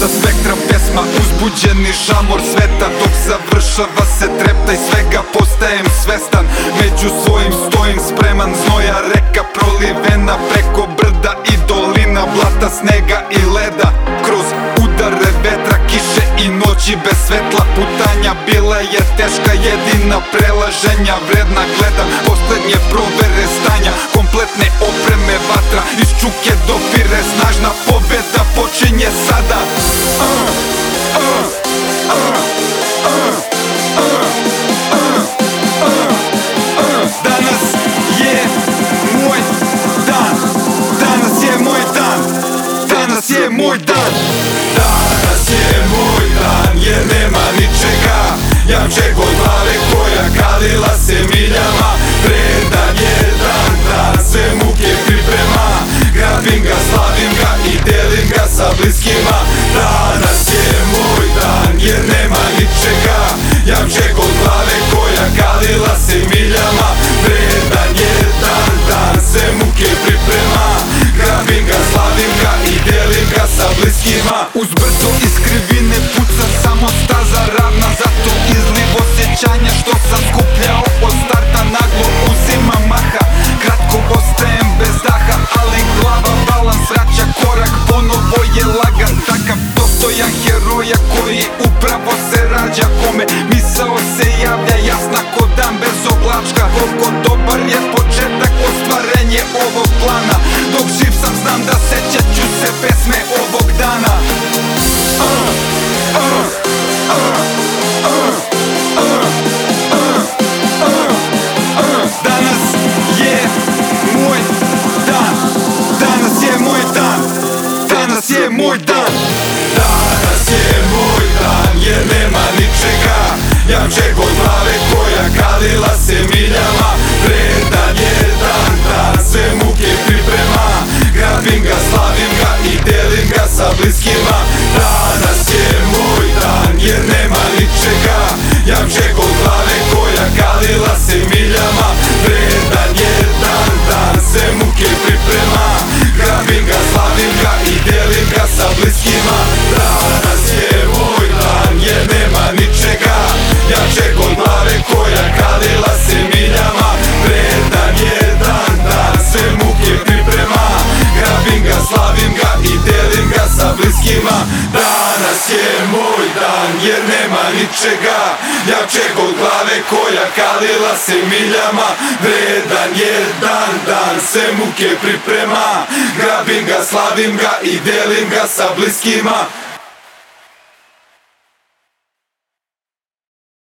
sa spektra pjesma Uzbuđeni žamor sveta Dok završava se trepta i svega postajem svestan. Među svojim stojim spreman Znoja reka prolivena preko brda i dolina Blata, snega i leda. Kroz udare vetra, kiše i noći bez svetla Putanja bila je teška jedina prelaženja Vredna gledam posljednje provere stanja Kompletne moj dan. Danas je moj dan jer nema ničega. Jamčeg od glave koja kalila se miljama. Predan je dan, dan se muke priprema. Grabim ga, slavim ga i delim ga sa bliskima Uz brzo iz krivine puca samo staza ravna Zato izliv osjećanja što sam skupljao od starta Naglo uzima maha, kratko ostajem bez daha Ali glava balans vraća korak, ponovo je lagan Takav dostojan heroja koji upravo se rađa Kome misao se javlja jasna ko dan bez oblačka. Koliko dobar je moj dan. Danas je moj dan jer nema ničega. Jamčeg od glave koja kalila se miljama. Predan je dan, se muke priprema. Grabim ga, slavim ga i delim ga sa bliskima. Danas je moj dan jer nema ničega. Jamčeg od glave koja kalila se miljama je moj dan jer nema ničega. Jačeg od glave koja kalila se miljama. Vredan je dan, dan se muke priprema. Grabim ga, slavim ga i delim ga sa bliskima